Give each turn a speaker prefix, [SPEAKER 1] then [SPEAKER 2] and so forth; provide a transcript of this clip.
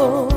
[SPEAKER 1] Oh.